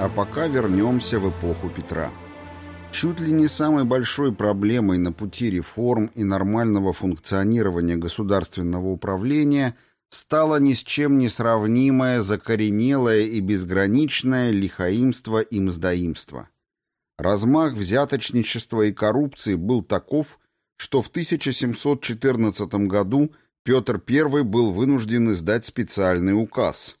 А пока вернемся в эпоху Петра. Чуть ли не самой большой проблемой на пути реформ и нормального функционирования государственного управления стало ни с чем не сравнимое закоренелое и безграничное лихаимство и мздоимство. Размах взяточничества и коррупции был таков, что в 1714 году Петр I был вынужден издать специальный указ –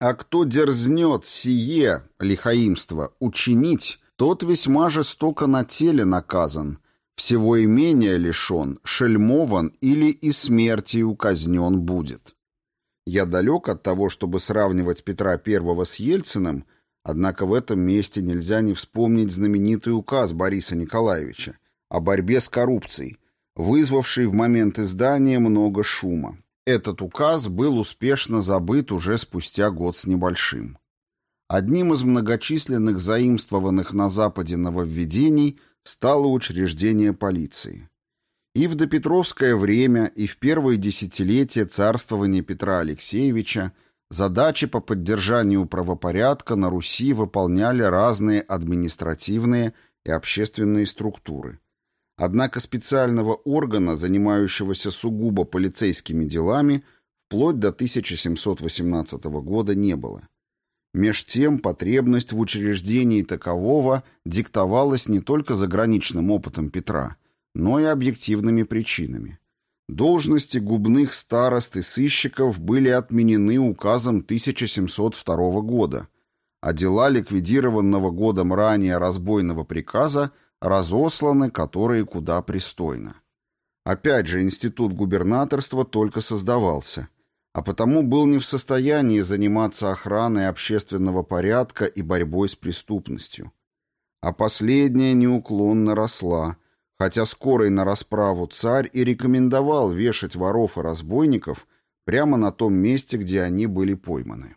а кто дерзнет сие, лихаимство, учинить, тот весьма жестоко на теле наказан, всего имения лишен, шельмован или и смертью казнен будет. Я далек от того, чтобы сравнивать Петра I с Ельциным, однако в этом месте нельзя не вспомнить знаменитый указ Бориса Николаевича о борьбе с коррупцией, вызвавший в момент издания много шума. Этот указ был успешно забыт уже спустя год с небольшим. Одним из многочисленных заимствованных на Западе нововведений стало учреждение полиции. И в допетровское время, и в первые десятилетия царствования Петра Алексеевича задачи по поддержанию правопорядка на Руси выполняли разные административные и общественные структуры – Однако специального органа, занимающегося сугубо полицейскими делами, вплоть до 1718 года не было. Меж тем потребность в учреждении такового диктовалась не только заграничным опытом Петра, но и объективными причинами. Должности губных старост и сыщиков были отменены указом 1702 года, а дела ликвидированного годом ранее разбойного приказа разосланы, которые куда пристойно. Опять же, институт губернаторства только создавался, а потому был не в состоянии заниматься охраной общественного порядка и борьбой с преступностью. А последняя неуклонно росла, хотя скорый на расправу царь и рекомендовал вешать воров и разбойников прямо на том месте, где они были пойманы.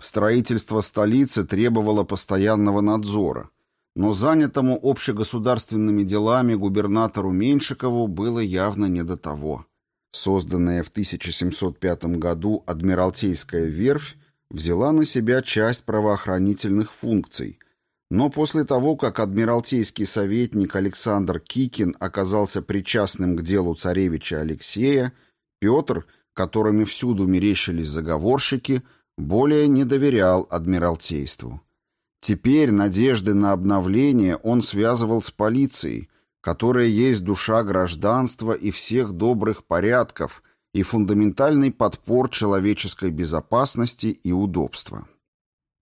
Строительство столицы требовало постоянного надзора – но занятому общегосударственными делами губернатору Меньшикову было явно не до того. Созданная в 1705 году Адмиралтейская верфь взяла на себя часть правоохранительных функций, но после того, как адмиралтейский советник Александр Кикин оказался причастным к делу царевича Алексея, Петр, которыми всюду мерещились заговорщики, более не доверял адмиралтейству. Теперь надежды на обновление он связывал с полицией, которая есть душа гражданства и всех добрых порядков и фундаментальный подпор человеческой безопасности и удобства.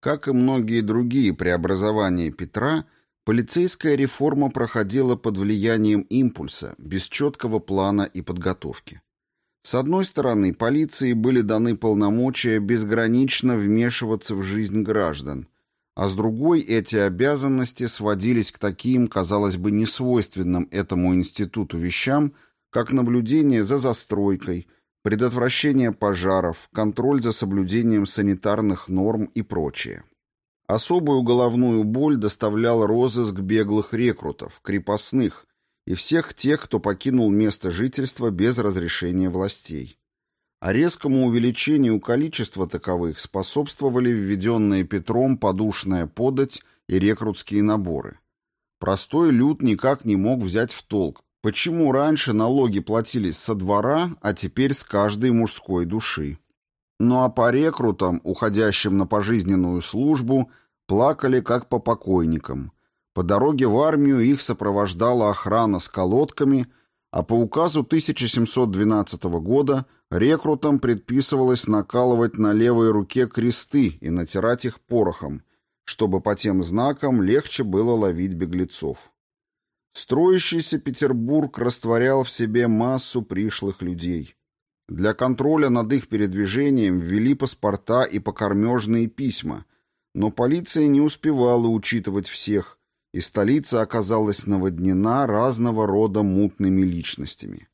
Как и многие другие преобразования Петра, полицейская реформа проходила под влиянием импульса, без четкого плана и подготовки. С одной стороны, полиции были даны полномочия безгранично вмешиваться в жизнь граждан – а с другой эти обязанности сводились к таким, казалось бы, несвойственным этому институту вещам, как наблюдение за застройкой, предотвращение пожаров, контроль за соблюдением санитарных норм и прочее. Особую головную боль доставлял розыск беглых рекрутов, крепостных и всех тех, кто покинул место жительства без разрешения властей а резкому увеличению количества таковых способствовали введенные Петром подушная подать и рекрутские наборы. Простой люд никак не мог взять в толк, почему раньше налоги платились со двора, а теперь с каждой мужской души. Ну а по рекрутам, уходящим на пожизненную службу, плакали как по покойникам. По дороге в армию их сопровождала охрана с колодками, а по указу 1712 года Рекрутам предписывалось накалывать на левой руке кресты и натирать их порохом, чтобы по тем знакам легче было ловить беглецов. Строящийся Петербург растворял в себе массу пришлых людей. Для контроля над их передвижением ввели паспорта и покормежные письма, но полиция не успевала учитывать всех, и столица оказалась наводнена разного рода мутными личностями.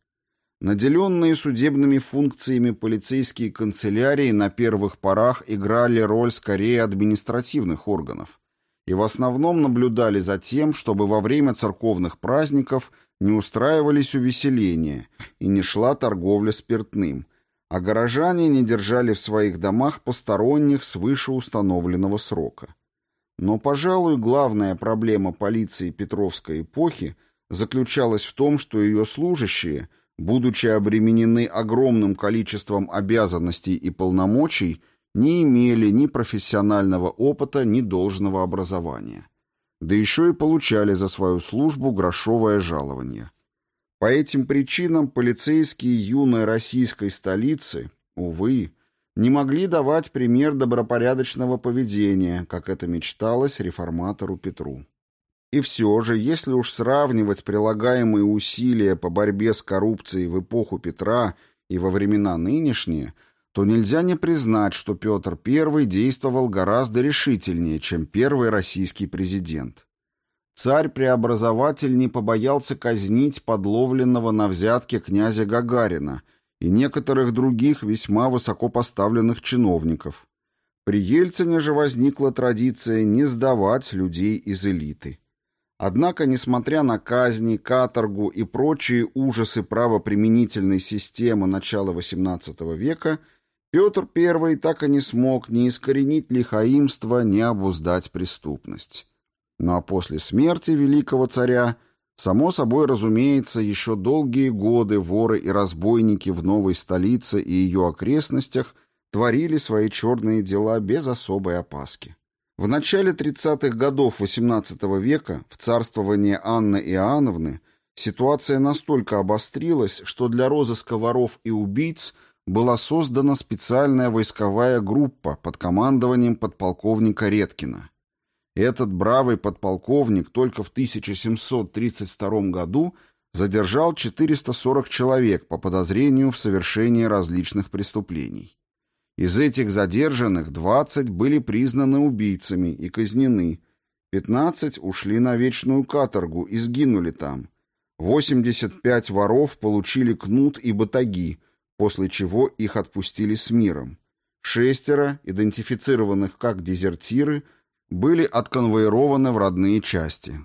Наделенные судебными функциями полицейские канцелярии на первых порах играли роль скорее административных органов и в основном наблюдали за тем, чтобы во время церковных праздников не устраивались увеселения и не шла торговля спиртным, а горожане не держали в своих домах посторонних свыше установленного срока. Но, пожалуй, главная проблема полиции Петровской эпохи заключалась в том, что ее служащие, будучи обременены огромным количеством обязанностей и полномочий, не имели ни профессионального опыта, ни должного образования. Да еще и получали за свою службу грошовое жалование. По этим причинам полицейские юной российской столицы, увы, не могли давать пример добропорядочного поведения, как это мечталось реформатору Петру. И все же, если уж сравнивать прилагаемые усилия по борьбе с коррупцией в эпоху Петра и во времена нынешние, то нельзя не признать, что Петр I действовал гораздо решительнее, чем первый российский президент. Царь-преобразователь не побоялся казнить подловленного на взятке князя Гагарина и некоторых других весьма высокопоставленных чиновников. При Ельцине же возникла традиция не сдавать людей из элиты. Однако, несмотря на казни, каторгу и прочие ужасы правоприменительной системы начала XVIII века, Петр I так и не смог ни искоренить лихаимство, ни обуздать преступность. Ну а после смерти великого царя, само собой разумеется, еще долгие годы воры и разбойники в новой столице и ее окрестностях творили свои черные дела без особой опаски. В начале 30-х годов XVIII века, в царствовании Анны Иоанновны, ситуация настолько обострилась, что для розыска воров и убийц была создана специальная войсковая группа под командованием подполковника Редкина. Этот бравый подполковник только в 1732 году задержал 440 человек по подозрению в совершении различных преступлений. Из этих задержанных 20 были признаны убийцами и казнены, 15 ушли на вечную каторгу и сгинули там. 85 воров получили кнут и батаги, после чего их отпустили с миром. Шестеро, идентифицированных как дезертиры, были отконвоированы в родные части.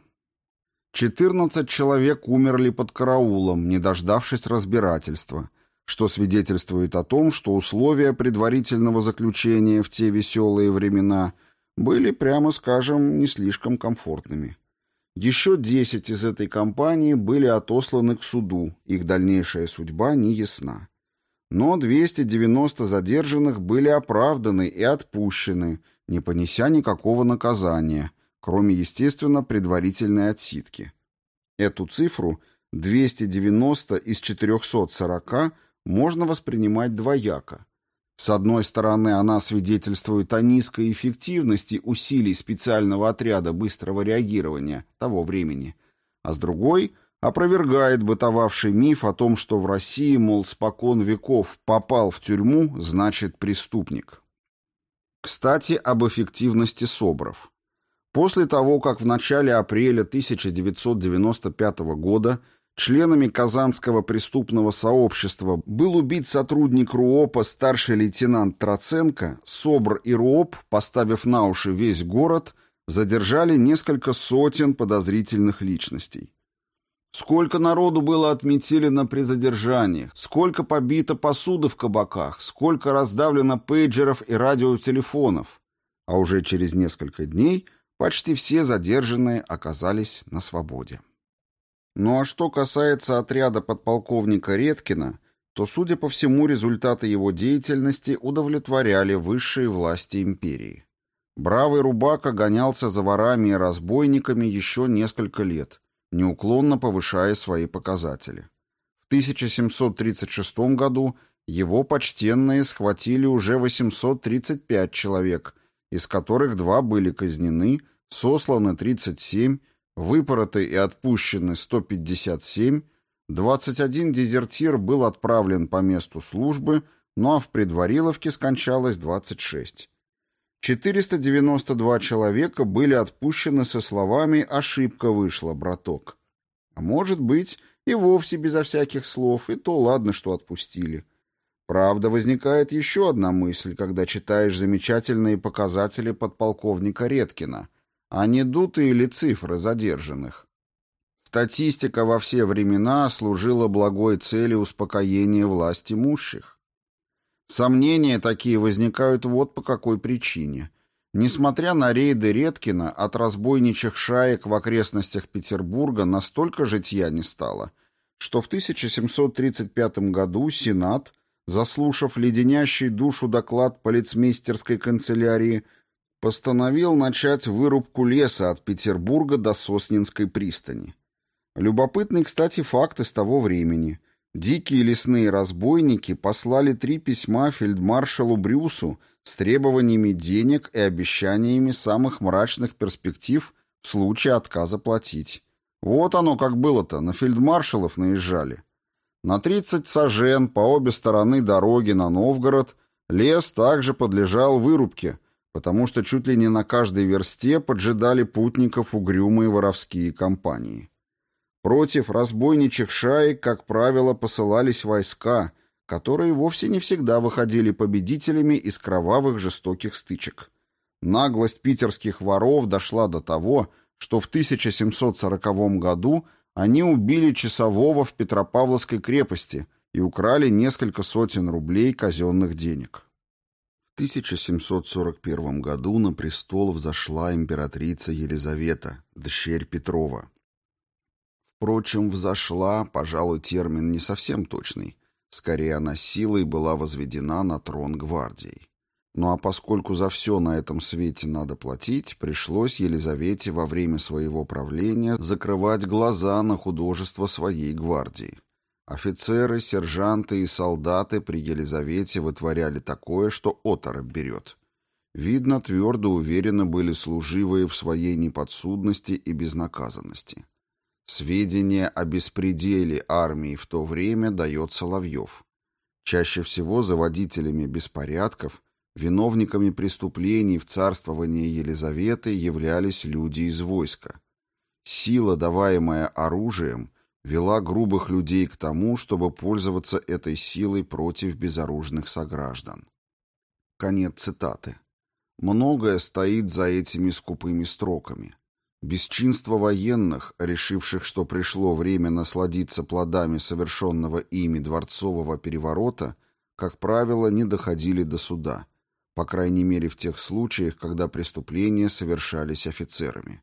14 человек умерли под караулом, не дождавшись разбирательства, что свидетельствует о том, что условия предварительного заключения в те веселые времена были, прямо скажем, не слишком комфортными. Еще 10 из этой компании были отосланы к суду, их дальнейшая судьба не ясна. Но 290 задержанных были оправданы и отпущены – не понеся никакого наказания, кроме, естественно, предварительной отсидки. Эту цифру 290 из 440 можно воспринимать двояко. С одной стороны, она свидетельствует о низкой эффективности усилий специального отряда быстрого реагирования того времени, а с другой – опровергает бытовавший миф о том, что в России, мол, спокон веков попал в тюрьму, значит преступник. Кстати, об эффективности СОБРов. После того, как в начале апреля 1995 года членами Казанского преступного сообщества был убит сотрудник РУОПа старший лейтенант Троценко, СОБР и РУОП, поставив на уши весь город, задержали несколько сотен подозрительных личностей. Сколько народу было отметилено при задержаниях, сколько побито посуды в кабаках, сколько раздавлено пейджеров и радиотелефонов. А уже через несколько дней почти все задержанные оказались на свободе. Ну а что касается отряда подполковника Редкина, то, судя по всему, результаты его деятельности удовлетворяли высшие власти империи. Бравый Рубака гонялся за ворами и разбойниками еще несколько лет – неуклонно повышая свои показатели. В 1736 году его почтенные схватили уже 835 человек, из которых два были казнены, сосланы 37, выпороты и отпущены 157, 21 дезертир был отправлен по месту службы, ну а в предвариловке скончалось 26. 492 человека были отпущены со словами «ошибка вышла, браток». А может быть, и вовсе безо всяких слов, и то ладно, что отпустили. Правда, возникает еще одна мысль, когда читаешь замечательные показатели подполковника Редкина, а не дутые ли цифры задержанных. статистика во все времена служила благой цели успокоения власть имущих. Сомнения такие возникают вот по какой причине. Несмотря на рейды Редкина, от разбойничьих шаек в окрестностях Петербурга настолько житья не стало, что в 1735 году Сенат, заслушав леденящий душу доклад полицмейстерской канцелярии, постановил начать вырубку леса от Петербурга до Соснинской пристани. Любопытный, кстати, факт из того времени. Дикие лесные разбойники послали три письма фельдмаршалу Брюсу с требованиями денег и обещаниями самых мрачных перспектив в случае отказа платить. Вот оно как было-то, на фельдмаршалов наезжали. На 30 сажен по обе стороны дороги на Новгород лес также подлежал вырубке – потому что чуть ли не на каждой версте поджидали путников угрюмые воровские компании. Против разбойничьих шаек, как правило, посылались войска, которые вовсе не всегда выходили победителями из кровавых жестоких стычек. Наглость питерских воров дошла до того, что в 1740 году они убили часового в Петропавловской крепости и украли несколько сотен рублей казенных денег. 1741 году на престол взошла императрица Елизавета, дщерь Петрова. Впрочем, «взошла», пожалуй, термин не совсем точный. Скорее, она силой была возведена на трон гвардией. Ну а поскольку за все на этом свете надо платить, пришлось Елизавете во время своего правления закрывать глаза на художество своей гвардии. Офицеры, сержанты и солдаты при Елизавете вытворяли такое, что оторопь берет. Видно, твердо уверены были служивые в своей неподсудности и безнаказанности. Сведения о беспределе армии в то время дает Соловьев. Чаще всего заводителями беспорядков, виновниками преступлений в царствовании Елизаветы являлись люди из войска. Сила, даваемая оружием, вела грубых людей к тому, чтобы пользоваться этой силой против безоружных сограждан. Конец цитаты. Многое стоит за этими скупыми строками. Бесчинство военных, решивших, что пришло время насладиться плодами совершенного ими дворцового переворота, как правило, не доходили до суда, по крайней мере в тех случаях, когда преступления совершались офицерами.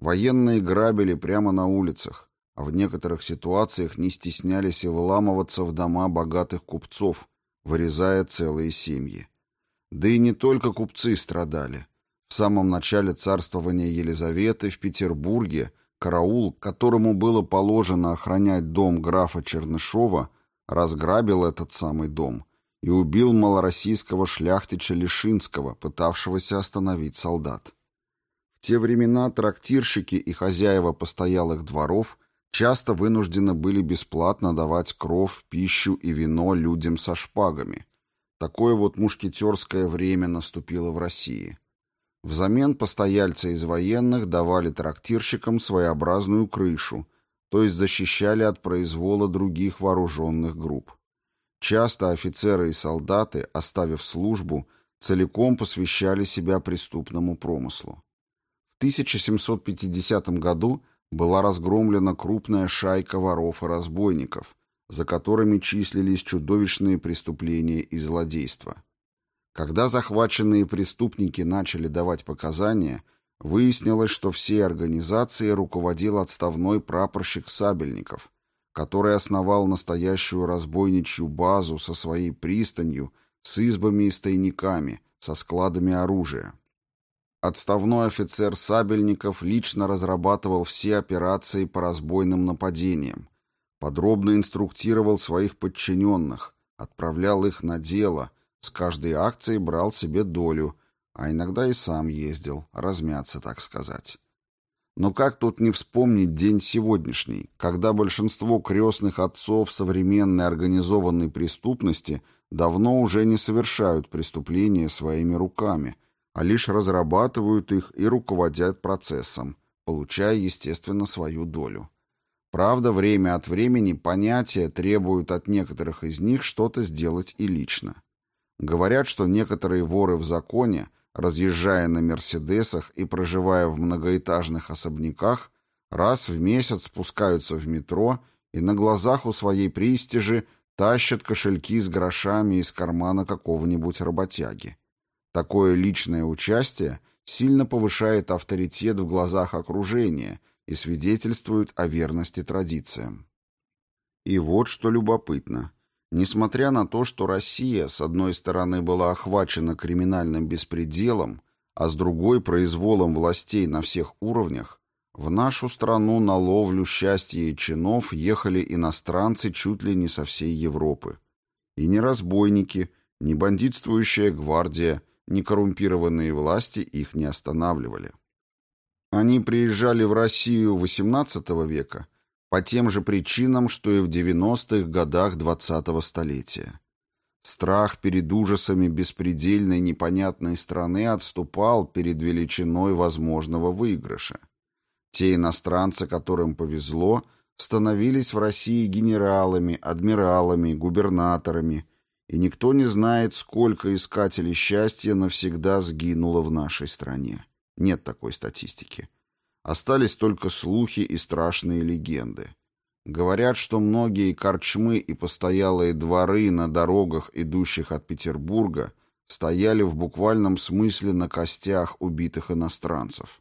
Военные грабили прямо на улицах, а в некоторых ситуациях не стеснялись и выламываться в дома богатых купцов, вырезая целые семьи. Да и не только купцы страдали. В самом начале царствования Елизаветы в Петербурге караул, которому было положено охранять дом графа Чернышова, разграбил этот самый дом и убил малороссийского шляхтича Лишинского, пытавшегося остановить солдат. В те времена трактирщики и хозяева постоялых дворов – часто вынуждены были бесплатно давать кров, пищу и вино людям со шпагами. Такое вот мушкетерское время наступило в России. Взамен постояльцы из военных давали трактирщикам своеобразную крышу, то есть защищали от произвола других вооруженных групп. Часто офицеры и солдаты, оставив службу, целиком посвящали себя преступному промыслу. В 1750 году была разгромлена крупная шайка воров и разбойников, за которыми числились чудовищные преступления и злодейства. Когда захваченные преступники начали давать показания, выяснилось, что всей организацией руководил отставной прапорщик Сабельников, который основал настоящую разбойничью базу со своей пристанью, с избами и стойниками, со складами оружия. Отставной офицер Сабельников лично разрабатывал все операции по разбойным нападениям, подробно инструктировал своих подчиненных, отправлял их на дело, с каждой акцией брал себе долю, а иногда и сам ездил, размяться, так сказать. Но как тут не вспомнить день сегодняшний, когда большинство крестных отцов современной организованной преступности давно уже не совершают преступления своими руками – а лишь разрабатывают их и руководят процессом, получая, естественно, свою долю. Правда, время от времени понятия требуют от некоторых из них что-то сделать и лично. Говорят, что некоторые воры в законе, разъезжая на «Мерседесах» и проживая в многоэтажных особняках, раз в месяц спускаются в метро и на глазах у своей пристижи тащат кошельки с грошами из кармана какого-нибудь работяги. Такое личное участие сильно повышает авторитет в глазах окружения и свидетельствует о верности традициям. И вот что любопытно. Несмотря на то, что Россия, с одной стороны, была охвачена криминальным беспределом, а с другой – произволом властей на всех уровнях, в нашу страну на ловлю счастья и чинов ехали иностранцы чуть ли не со всей Европы. И ни разбойники, ни бандитствующая гвардия, ни коррумпированные власти их не останавливали. Они приезжали в Россию XVIII века – по тем же причинам, что и в 90-х годах 20-го столетия. Страх перед ужасами беспредельной непонятной страны отступал перед величиной возможного выигрыша. Те иностранцы, которым повезло, становились в России генералами, адмиралами, губернаторами, и никто не знает, сколько искателей счастья навсегда сгинуло в нашей стране. Нет такой статистики. Остались только слухи и страшные легенды. Говорят, что многие корчмы и постоялые дворы на дорогах, идущих от Петербурга, стояли в буквальном смысле на костях убитых иностранцев.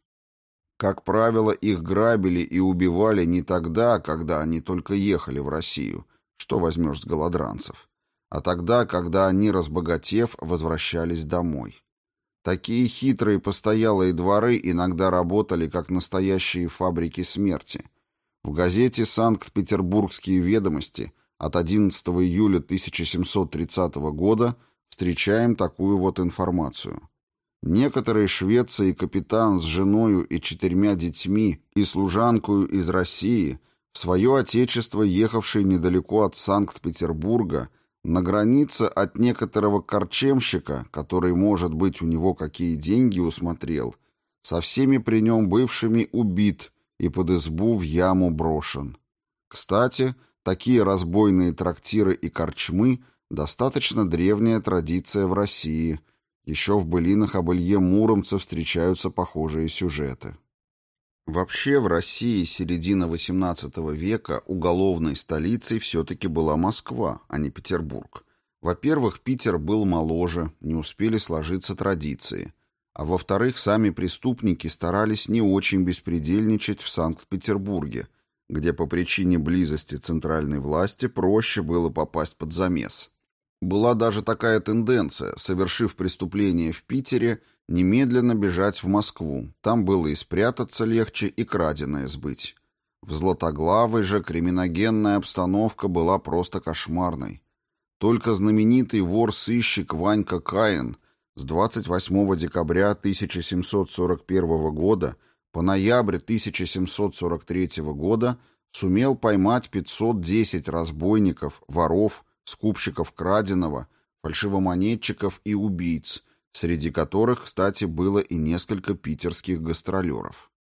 Как правило, их грабили и убивали не тогда, когда они только ехали в Россию, что возьмешь с голодранцев, а тогда, когда они, разбогатев, возвращались домой. Такие хитрые постоялые дворы иногда работали как настоящие фабрики смерти. В газете «Санкт-Петербургские ведомости» от 11 июля 1730 года встречаем такую вот информацию. Некоторые швецы и капитан с женою и четырьмя детьми и служанкою из России в свое отечество, ехавшие недалеко от Санкт-Петербурга, на границе от некоторого корчемщика, который, может быть, у него какие деньги усмотрел, со всеми при нем бывшими убит и под избу в яму брошен. Кстати, такие разбойные трактиры и корчмы – достаточно древняя традиция в России. Еще в былинах об Илье Муромце встречаются похожие сюжеты. Вообще в России середина XVIII века уголовной столицей все-таки была Москва, а не Петербург. Во-первых, Питер был моложе, не успели сложиться традиции. А во-вторых, сами преступники старались не очень беспредельничать в Санкт-Петербурге, где по причине близости центральной власти проще было попасть под замес. Была даже такая тенденция, совершив преступление в Питере – немедленно бежать в Москву. Там было и спрятаться легче, и краденое сбыть. В Златоглавой же криминогенная обстановка была просто кошмарной. Только знаменитый вор-сыщик Ванька Каин с 28 декабря 1741 года по ноябрь 1743 года сумел поймать 510 разбойников, воров, скупщиков краденого, фальшивомонетчиков и убийц – среди которых, кстати, было и несколько питерских гастролеров.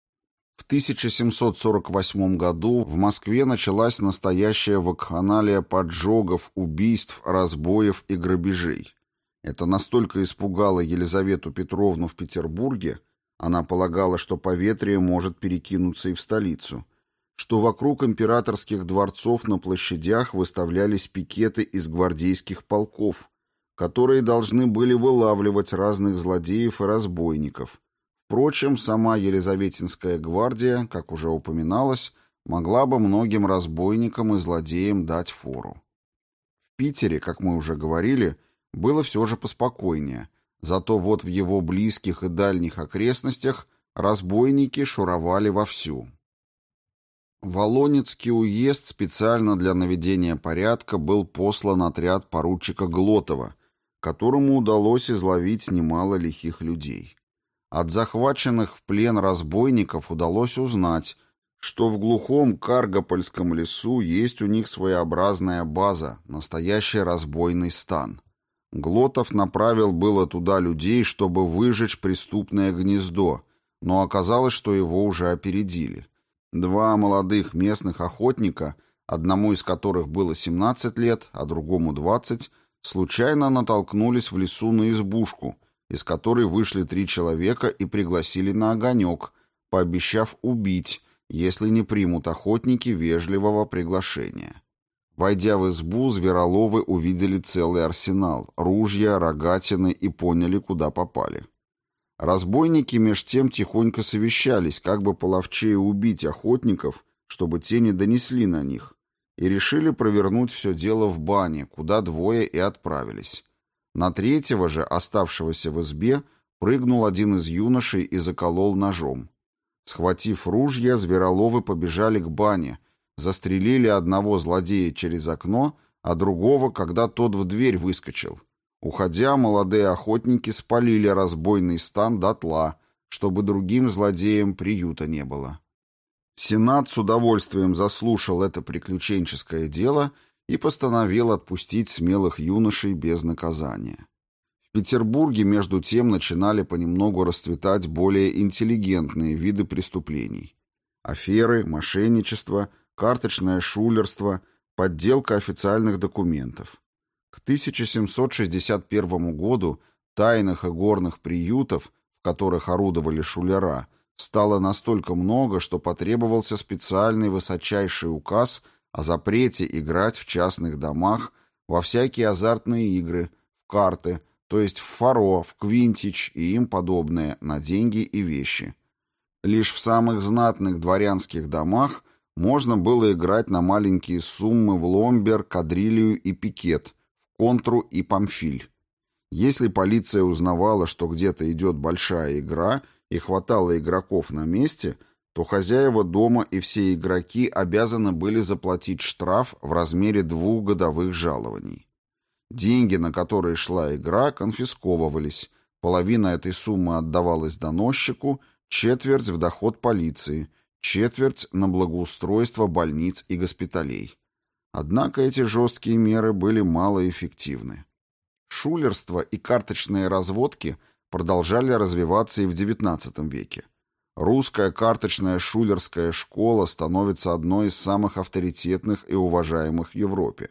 В 1748 году в Москве началась настоящая вакханалия поджогов, убийств, разбоев и грабежей. Это настолько испугало Елизавету Петровну в Петербурге, она полагала, что поветрие может перекинуться и в столицу, что вокруг императорских дворцов на площадях выставлялись пикеты из гвардейских полков, которые должны были вылавливать разных злодеев и разбойников. Впрочем, сама Елизаветинская гвардия, как уже упоминалось, могла бы многим разбойникам и злодеям дать фору. В Питере, как мы уже говорили, было все же поспокойнее, зато вот в его близких и дальних окрестностях разбойники шуровали вовсю. Волонецкий уезд специально для наведения порядка был послан отряд поручика Глотова, которому удалось изловить немало лихих людей. От захваченных в плен разбойников удалось узнать, что в глухом Каргопольском лесу есть у них своеобразная база, настоящий разбойный стан. Глотов направил было туда людей, чтобы выжечь преступное гнездо, но оказалось, что его уже опередили. Два молодых местных охотника, одному из которых было 17 лет, а другому 20, случайно натолкнулись в лесу на избушку, из которой вышли три человека и пригласили на огонек, пообещав убить, если не примут охотники вежливого приглашения. Войдя в избу, звероловы увидели целый арсенал, ружья, рогатины и поняли, куда попали. Разбойники меж тем тихонько совещались, как бы половчее убить охотников, чтобы те не донесли на них, и решили провернуть все дело в бане, куда двое и отправились. На третьего же, оставшегося в избе, прыгнул один из юношей и заколол ножом. Схватив ружья, звероловы побежали к бане, застрелили одного злодея через окно, а другого, когда тот в дверь выскочил. Уходя, молодые охотники спалили разбойный стан дотла, чтобы другим злодеям приюта не было. Сенат с удовольствием заслушал это приключенческое дело и постановил отпустить смелых юношей без наказания. В Петербурге, между тем, начинали понемногу расцветать более интеллигентные виды преступлений. Аферы, мошенничество, карточное шулерство, подделка официальных документов. К 1761 году тайных и горных приютов, в которых орудовали шулера, стало настолько много, что потребовался специальный высочайший указ о запрете играть в частных домах во всякие азартные игры, в карты, то есть в фаро, в квинтич и им подобное, на деньги и вещи. Лишь в самых знатных дворянских домах можно было играть на маленькие суммы в ломбер, кадрилию и пикет – контру и памфиль. Если полиция узнавала, что где-то идет большая игра и хватало игроков на месте, то хозяева дома и все игроки обязаны были заплатить штраф в размере двух годовых жалований. Деньги, на которые шла игра, конфисковывались, половина этой суммы отдавалась доносчику, четверть в доход полиции, четверть на благоустройство больниц и госпиталей. Однако эти жесткие меры были малоэффективны. Шулерство и карточные разводки продолжали развиваться и в XIX веке. Русская карточная шулерская школа становится одной из самых авторитетных и уважаемых в Европе.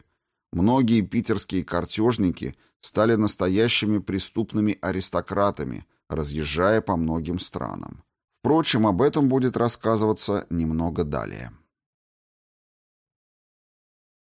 Многие питерские картежники стали настоящими преступными аристократами, разъезжая по многим странам. Впрочем, об этом будет рассказываться немного далее.